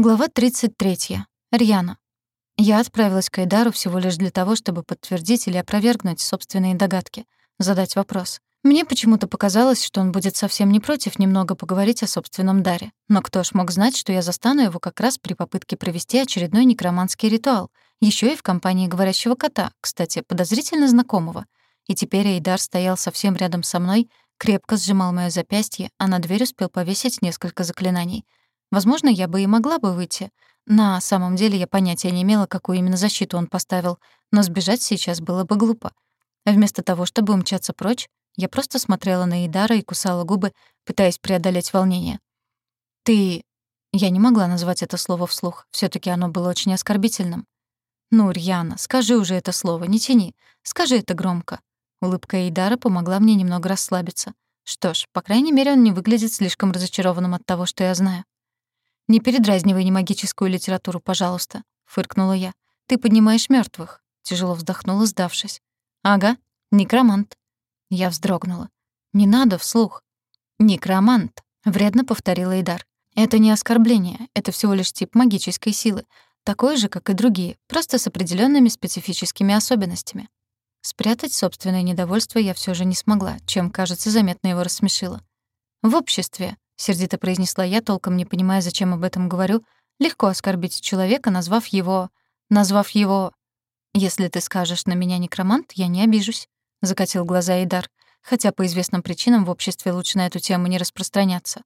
Глава 33. Рьяна. Я отправилась к Айдару всего лишь для того, чтобы подтвердить или опровергнуть собственные догадки, задать вопрос. Мне почему-то показалось, что он будет совсем не против немного поговорить о собственном даре. Но кто ж мог знать, что я застану его как раз при попытке провести очередной некроманский ритуал, еще и в компании говорящего кота, кстати, подозрительно знакомого. И теперь Айдар стоял совсем рядом со мной, крепко сжимал моё запястье, а на дверь успел повесить несколько заклинаний — Возможно, я бы и могла бы выйти. На самом деле я понятия не имела, какую именно защиту он поставил, но сбежать сейчас было бы глупо. Вместо того, чтобы умчаться прочь, я просто смотрела на Идара и кусала губы, пытаясь преодолеть волнение. «Ты...» Я не могла назвать это слово вслух, все таки оно было очень оскорбительным. «Ну, Рьяна, скажи уже это слово, не тяни. Скажи это громко». Улыбка Эйдара помогла мне немного расслабиться. Что ж, по крайней мере, он не выглядит слишком разочарованным от того, что я знаю. «Не передразнивай немагическую литературу, пожалуйста», — фыркнула я. «Ты поднимаешь мертвых. тяжело вздохнула, сдавшись. «Ага, некромант». Я вздрогнула. «Не надо вслух». «Некромант», — вредно повторила Идар. «Это не оскорбление, это всего лишь тип магической силы, такой же, как и другие, просто с определенными специфическими особенностями». Спрятать собственное недовольство я все же не смогла, чем, кажется, заметно его рассмешила. В обществе сердито произнесла я, толком не понимая, зачем об этом говорю, легко оскорбить человека, назвав его... назвав его... «Если ты скажешь на меня некромант, я не обижусь», — закатил глаза Идар, хотя по известным причинам в обществе лучше на эту тему не распространяться.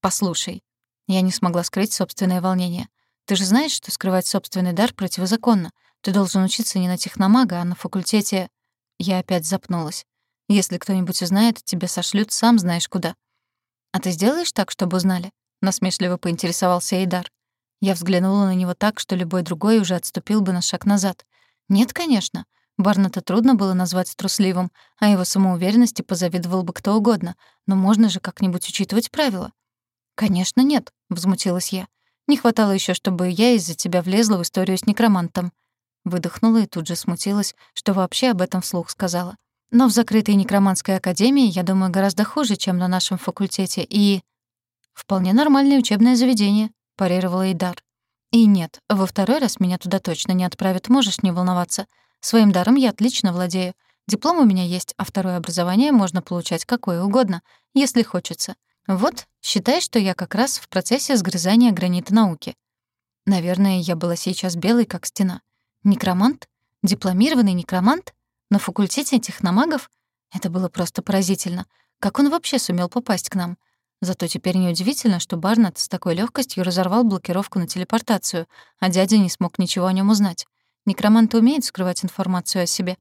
«Послушай». Я не смогла скрыть собственное волнение. «Ты же знаешь, что скрывать собственный дар противозаконно. Ты должен учиться не на техномага, а на факультете...» Я опять запнулась. «Если кто-нибудь узнает, тебя сошлют сам знаешь куда». «А ты сделаешь так, чтобы узнали?» — насмешливо поинтересовался Эйдар. Я взглянула на него так, что любой другой уже отступил бы на шаг назад. «Нет, конечно. Барната трудно было назвать трусливым, а его самоуверенности позавидовал бы кто угодно, но можно же как-нибудь учитывать правила». «Конечно нет», — возмутилась я. «Не хватало еще, чтобы я из-за тебя влезла в историю с некромантом». Выдохнула и тут же смутилась, что вообще об этом вслух сказала. Но в закрытой некроманской академии, я думаю, гораздо хуже, чем на нашем факультете, и... «Вполне нормальное учебное заведение», — парировала Идар. «И нет, во второй раз меня туда точно не отправят, можешь не волноваться. Своим даром я отлично владею. Диплом у меня есть, а второе образование можно получать какое угодно, если хочется. Вот, считай, что я как раз в процессе сгрызания гранита науки. Наверное, я была сейчас белой, как стена. Некромант? Дипломированный некромант? На факультете техномагов это было просто поразительно. Как он вообще сумел попасть к нам? Зато теперь неудивительно, что Барнетт с такой легкостью разорвал блокировку на телепортацию, а дядя не смог ничего о нем узнать. Некромант умеет скрывать информацию о себе.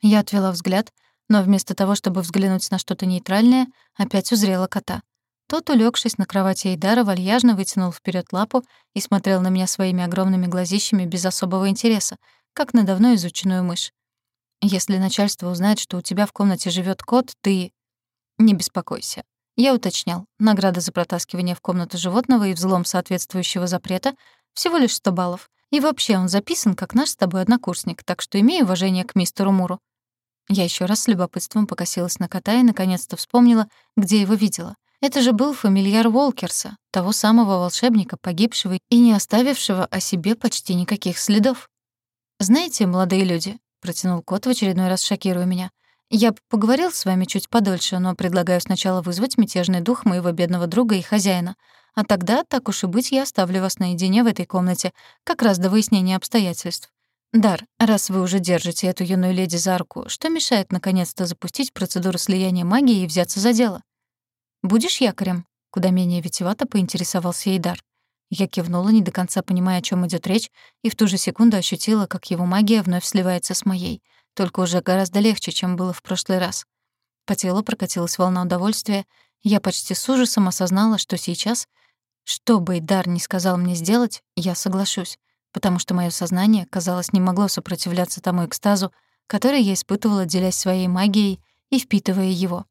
Я отвела взгляд, но вместо того, чтобы взглянуть на что-то нейтральное, опять узрела кота. Тот, улегшись на кровати Эйдара, вальяжно вытянул вперед лапу и смотрел на меня своими огромными глазищами без особого интереса, как на давно изученную мышь. Если начальство узнает, что у тебя в комнате живет кот, ты... Не беспокойся. Я уточнял. Награда за протаскивание в комнату животного и взлом соответствующего запрета всего лишь 100 баллов. И вообще он записан как наш с тобой однокурсник, так что имей уважение к мистеру Муру. Я еще раз с любопытством покосилась на кота и наконец-то вспомнила, где его видела. Это же был фамильяр Волкерса, того самого волшебника, погибшего и не оставившего о себе почти никаких следов. Знаете, молодые люди, протянул кот в очередной раз шокируя меня. «Я бы поговорил с вами чуть подольше, но предлагаю сначала вызвать мятежный дух моего бедного друга и хозяина. А тогда, так уж и быть, я оставлю вас наедине в этой комнате, как раз до выяснения обстоятельств. Дар, раз вы уже держите эту юную леди за руку, что мешает наконец-то запустить процедуру слияния магии и взяться за дело? Будешь якорем?» Куда менее витивато поинтересовался Эйдар. Я кивнула, не до конца понимая, о чем идет речь, и в ту же секунду ощутила, как его магия вновь сливается с моей, только уже гораздо легче, чем было в прошлый раз. По телу прокатилась волна удовольствия, я почти с ужасом осознала, что сейчас, что бы Дар не сказал мне сделать, я соглашусь, потому что мое сознание, казалось, не могло сопротивляться тому экстазу, который я испытывала, делясь своей магией и впитывая его.